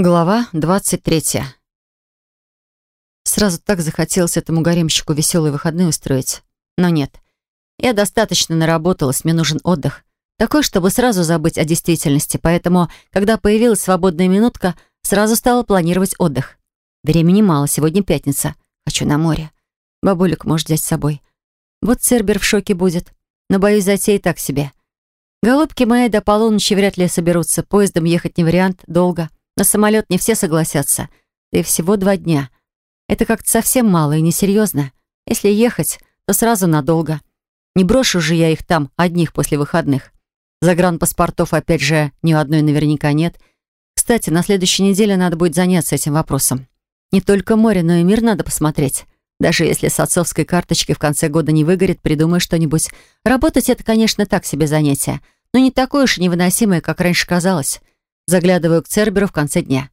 Глава 23. Сразу так захотелось этому гаремщику веселые выходные устроить. Но нет. Я достаточно наработалась, мне нужен отдых. Такой, чтобы сразу забыть о действительности. Поэтому, когда появилась свободная минутка, сразу стала планировать отдых. Времени мало, сегодня пятница. Хочу на море. Бабулик может взять с собой. Вот Цербер в шоке будет. Но, боюсь, затея так себе. Голубки мои до полуночи вряд ли соберутся. Поездом ехать не вариант, долго. На самолет не все согласятся. Да и всего два дня. Это как-то совсем мало и несерьезно. Если ехать, то сразу надолго. Не брошу же я их там, одних после выходных. Загранпаспортов, опять же, ни одной наверняка нет. Кстати, на следующей неделе надо будет заняться этим вопросом. Не только море, но и мир надо посмотреть. Даже если с отцовской карточкой в конце года не выгорит, придумай что-нибудь. Работать — это, конечно, так себе занятие, но не такое уж невыносимое, как раньше казалось. Заглядываю к Церберу в конце дня.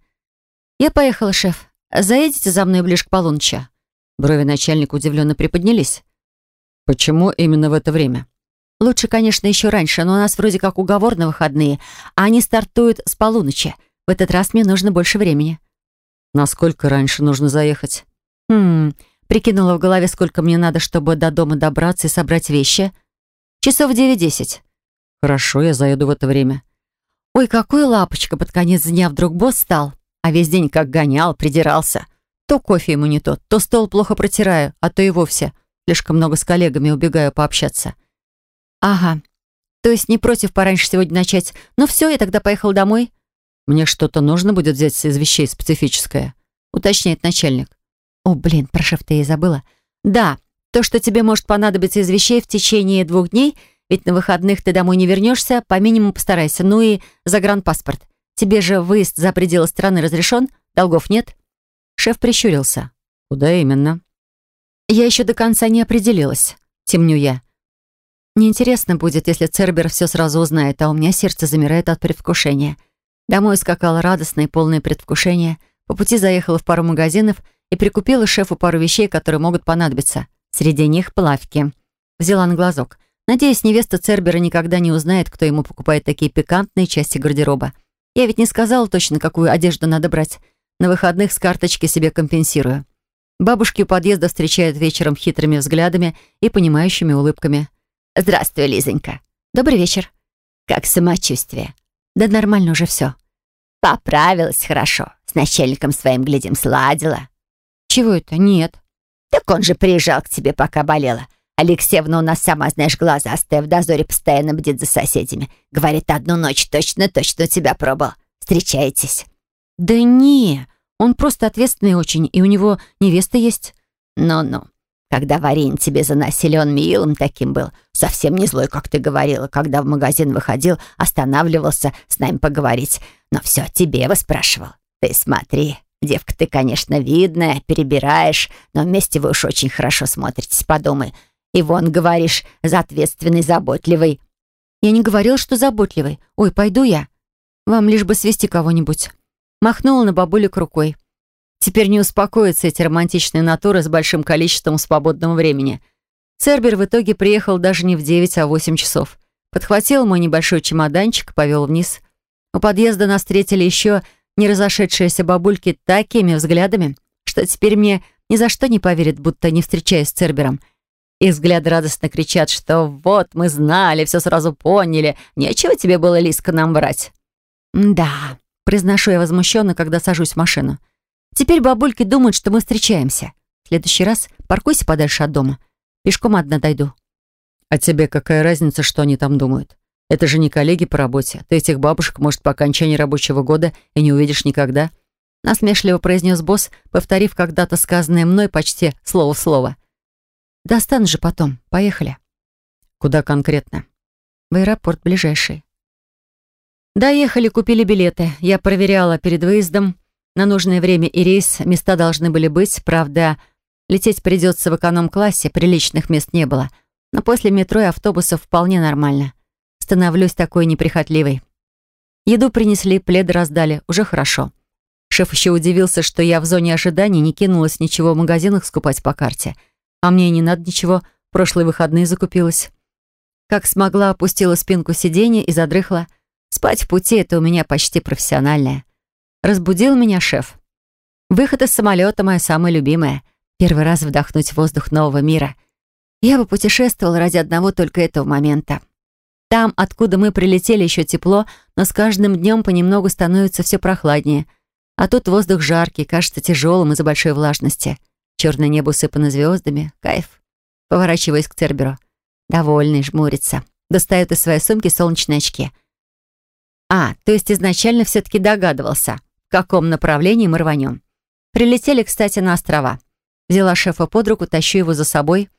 «Я поехала, шеф. Заедете за мной ближе к полуночи?» Брови начальника удивленно приподнялись. «Почему именно в это время?» «Лучше, конечно, еще раньше, но у нас вроде как уговор на выходные, а они стартуют с полуночи. В этот раз мне нужно больше времени». «Насколько раньше нужно заехать?» «Хм...» Прикинула в голове, сколько мне надо, чтобы до дома добраться и собрать вещи. «Часов девять-десять». «Хорошо, я заеду в это время». Ой, какой лапочка под конец дня вдруг босс стал, а весь день как гонял, придирался. То кофе ему не тот, то стол плохо протираю, а то и вовсе слишком много с коллегами убегаю пообщаться. Ага, то есть не против пораньше сегодня начать. Ну все, я тогда поехал домой. Мне что-то нужно будет взять из вещей специфическое, уточняет начальник. О, блин, про шеф ты и забыла. Да, то, что тебе может понадобиться из вещей в течение двух дней — ведь на выходных ты домой не вернешься, по минимуму постарайся. Ну и загранпаспорт. Тебе же выезд за пределы страны разрешен? Долгов нет?» Шеф прищурился. «Куда именно?» «Я еще до конца не определилась. Темню я. Неинтересно будет, если Цербер все сразу узнает, а у меня сердце замирает от предвкушения. Домой скакала радостное и полное предвкушение. По пути заехала в пару магазинов и прикупила шефу пару вещей, которые могут понадобиться. Среди них плавки. Взяла на глазок. Надеюсь, невеста Цербера никогда не узнает, кто ему покупает такие пикантные части гардероба. Я ведь не сказала точно, какую одежду надо брать. На выходных с карточки себе компенсирую. Бабушки у подъезда встречают вечером хитрыми взглядами и понимающими улыбками. «Здравствуй, Лизонька». «Добрый вечер». «Как самочувствие?» «Да нормально уже все». «Поправилась хорошо. С начальником своим, глядим, сладила». «Чего это? Нет». «Так он же приезжал к тебе, пока болела. Алексеевна у нас сама, знаешь, глазастая, в дозоре постоянно бдит за соседями. Говорит, одну ночь точно-точно у тебя пробовал. Встречаетесь?» «Да не, он просто ответственный очень, и у него невеста есть». «Ну-ну, когда Варень тебе заносили, он милым таким был. Совсем не злой, как ты говорила. Когда в магазин выходил, останавливался с нами поговорить. Но все тебе его спрашивал. Ты смотри, девка ты, конечно, видная, перебираешь, но вместе вы уж очень хорошо смотритесь, подумай. И вон, говоришь, за ответственный, заботливый. Я не говорил, что заботливый. Ой, пойду я. Вам лишь бы свести кого-нибудь. Махнула на бабулик рукой. Теперь не успокоятся эти романтичные натуры с большим количеством свободного времени. Цербер в итоге приехал даже не в девять, а в восемь часов. Подхватил мой небольшой чемоданчик повел вниз. У подъезда нас встретили еще не разошедшиеся бабульки такими взглядами, что теперь мне ни за что не поверят, будто не встречаюсь с Цербером — их взгляды радостно кричат, что вот, мы знали, все сразу поняли. Нечего тебе было, Лиска, нам врать. Да, произношу я возмущенно, когда сажусь в машину. Теперь бабульки думают, что мы встречаемся. В следующий раз паркуйся подальше от дома. Пешком одна дойду. А тебе какая разница, что они там думают? Это же не коллеги по работе. Ты этих бабушек, может, по окончании рабочего года и не увидишь никогда. Насмешливо произнес босс, повторив когда-то сказанное мной почти слово в слово. Достану же потом. Поехали. Куда конкретно? В аэропорт ближайший. Доехали, купили билеты. Я проверяла перед выездом. На нужное время и рейс. Места должны были быть. Правда, лететь придется в эконом-классе. Приличных мест не было. Но после метро и автобусов вполне нормально. Становлюсь такой неприхотливой. Еду принесли, плед раздали. Уже хорошо. Шеф еще удивился, что я в зоне ожидания не кинулась ничего в магазинах скупать по карте — а мне и не надо ничего, прошлые выходные закупилась. Как смогла, опустила спинку сиденья и задрыхла. Спать в пути — это у меня почти профессиональное. Разбудил меня шеф. Выход из самолета — мое самое любимое. Первый раз вдохнуть воздух нового мира. Я бы путешествовал ради одного только этого момента. Там, откуда мы прилетели, еще тепло, но с каждым днем понемногу становится все прохладнее. А тут воздух жаркий, кажется тяжелым из-за большой влажности. Черное небо усыпано звездами. Кайф. Поворачиваясь к Церберу. Довольный, жмурится. Достает из своей сумки солнечные очки. А, то есть изначально все-таки догадывался, в каком направлении мы рванем. Прилетели, кстати, на острова. Взяла шефа под руку, тащу его за собой.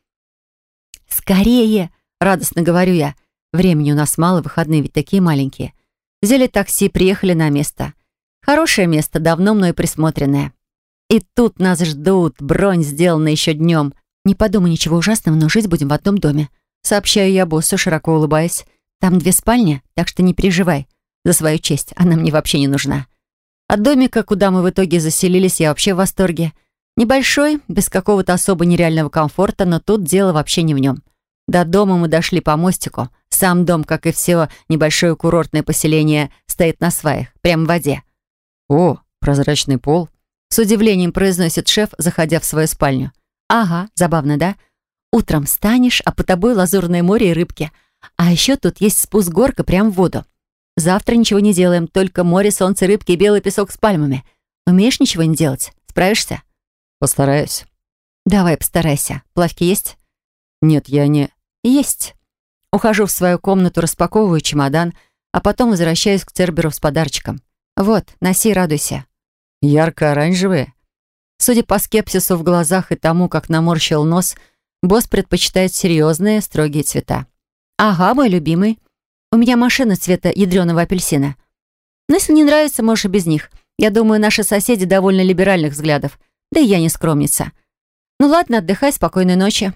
«Скорее!» — радостно говорю я. Времени у нас мало, выходные ведь такие маленькие. Взяли такси, приехали на место. Хорошее место, давно мной присмотренное. И тут нас ждут, бронь сделана еще днем. Не подумай ничего ужасного, но жить будем в одном доме. Сообщаю я боссу, широко улыбаясь. Там две спальни, так что не переживай. За свою честь, она мне вообще не нужна. От домика, куда мы в итоге заселились, я вообще в восторге. Небольшой, без какого-то особо нереального комфорта, но тут дело вообще не в нем. До дома мы дошли по мостику. Сам дом, как и все небольшое курортное поселение, стоит на сваях, прямо в воде. «О, прозрачный пол», — с удивлением произносит шеф, заходя в свою спальню. «Ага, забавно, да? Утром встанешь, а по тобой лазурное море и рыбки. А еще тут есть спуск-горка прямо в воду. Завтра ничего не делаем, только море, солнце, рыбки и белый песок с пальмами. Умеешь ничего не делать? Справишься? Постараюсь. Давай, постарайся. Плавки есть? Нет, я не... Есть. Ухожу в свою комнату, распаковываю чемодан, а потом возвращаюсь к Церберу с подарочком. Вот, носи, радуйся. Ярко-оранжевые? Судя по скепсису в глазах и тому, как наморщил нос, босс предпочитает серьезные, строгие цвета. Ага, мой любимый. У меня машина цвета ядреного апельсина. Но если не нравится, можешь и без них. Я думаю, наши соседи довольно либеральных взглядов. Да и я не скромница. Ну ладно, отдыхай, спокойной ночи.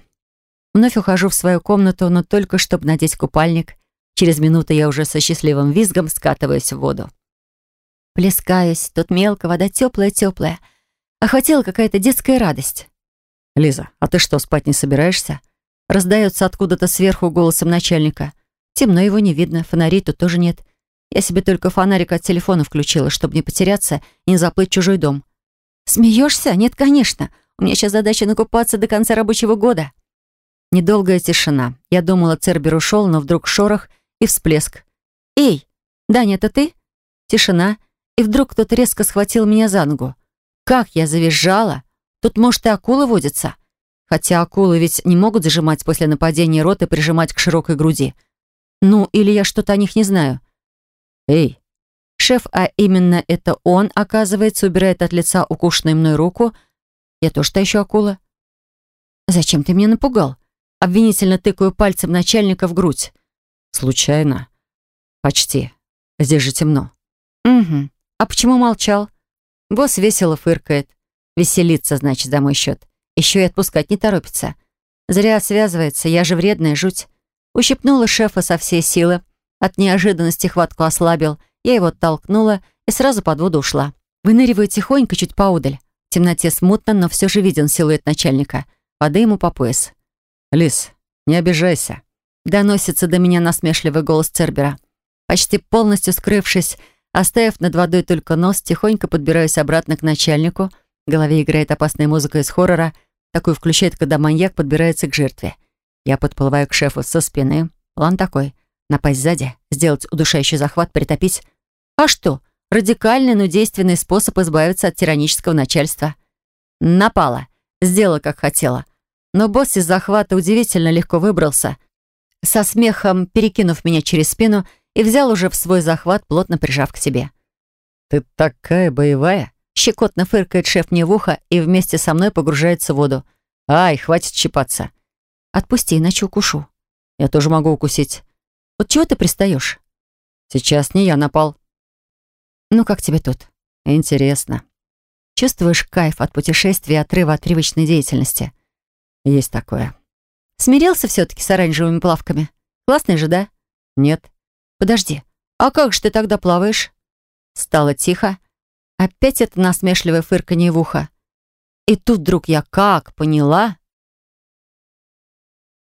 Вновь ухожу в свою комнату, но только чтобы надеть купальник. Через минуту я уже со счастливым визгом скатываюсь в воду. Плескаюсь, тут мелко, вода теплая-теплая. Охватила какая-то детская радость. «Лиза, а ты что, спать не собираешься?» Раздается откуда-то сверху голосом начальника. Темно его не видно, фонарей тут тоже нет. Я себе только фонарик от телефона включила, чтобы не потеряться и не заплыть в чужой дом. «Смеешься? Нет, конечно. У меня сейчас задача накупаться до конца рабочего года». Недолгая тишина. Я думала, Цербер ушел, но вдруг шорох и всплеск. «Эй, Даня, это ты?» Тишина. И вдруг кто-то резко схватил меня за ногу. Как я завизжала! Тут, может, и акулы водятся. Хотя акулы ведь не могут зажимать после нападения рот и прижимать к широкой груди. Ну, или я что-то о них не знаю. Эй, шеф, а именно это он, оказывается, убирает от лица укушенную мной руку. Я тоже еще акула. Зачем ты меня напугал? Обвинительно тыкаю пальцем начальника в грудь. Случайно. Почти. Здесь же темно. Угу. А почему молчал? Босс весело фыркает. Веселится, значит, за мой счет. Еще и отпускать не торопится. Зря связывается, я же вредная жуть. Ущипнула шефа со всей силы. От неожиданности хватку ослабил. Я его оттолкнула и сразу под воду ушла. Выныриваю тихонько, чуть поудаль. В темноте смутно, но все же виден силуэт начальника. Воды ему по пояс. «Лис, не обижайся», — доносится до меня насмешливый голос Цербера. Почти полностью скрывшись, оставив над водой только нос, тихонько подбираюсь обратно к начальнику. В голове играет опасная музыка из хоррора. Такую включает, когда маньяк подбирается к жертве. Я подплываю к шефу со спины. План такой. Напасть сзади, сделать удушающий захват, притопить. А что? Радикальный, но действенный способ избавиться от тиранического начальства. Напала. Сделала, как хотела. Но босс из захвата удивительно легко выбрался, со смехом перекинув меня через спину и взял уже в свой захват, плотно прижав к себе. «Ты такая боевая!» Щекотно фыркает шеф мне в ухо и вместе со мной погружается в воду. «Ай, хватит щипаться!» Отпусти, иначе укушу. Я тоже могу укусить. Вот чего ты пристаешь? Сейчас не я напал. Ну, как тебе тут? Интересно. Чувствуешь кайф от путешествия и отрыва от привычной деятельности? Есть такое. Смирился все-таки с оранжевыми плавками? Классный же, да? Нет. Подожди, а как же ты тогда плаваешь? Стало тихо. Опять это насмешливое фырканье в ухо. И тут вдруг я как поняла,